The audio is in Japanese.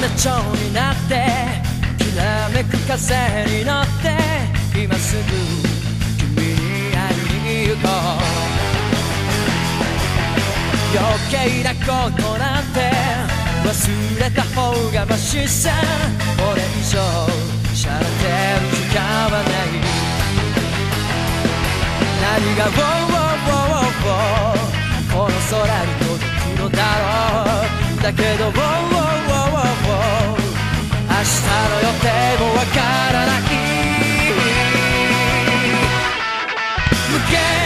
な蝶になってきらめく風に乗って今すぐ君に会いに行こう。余計なことなんて忘れた方がマシさ。これ以上しゃれてる時間はない。何が「ウォーウォーウォーウォーこの空に届くのだろう。だけど「again.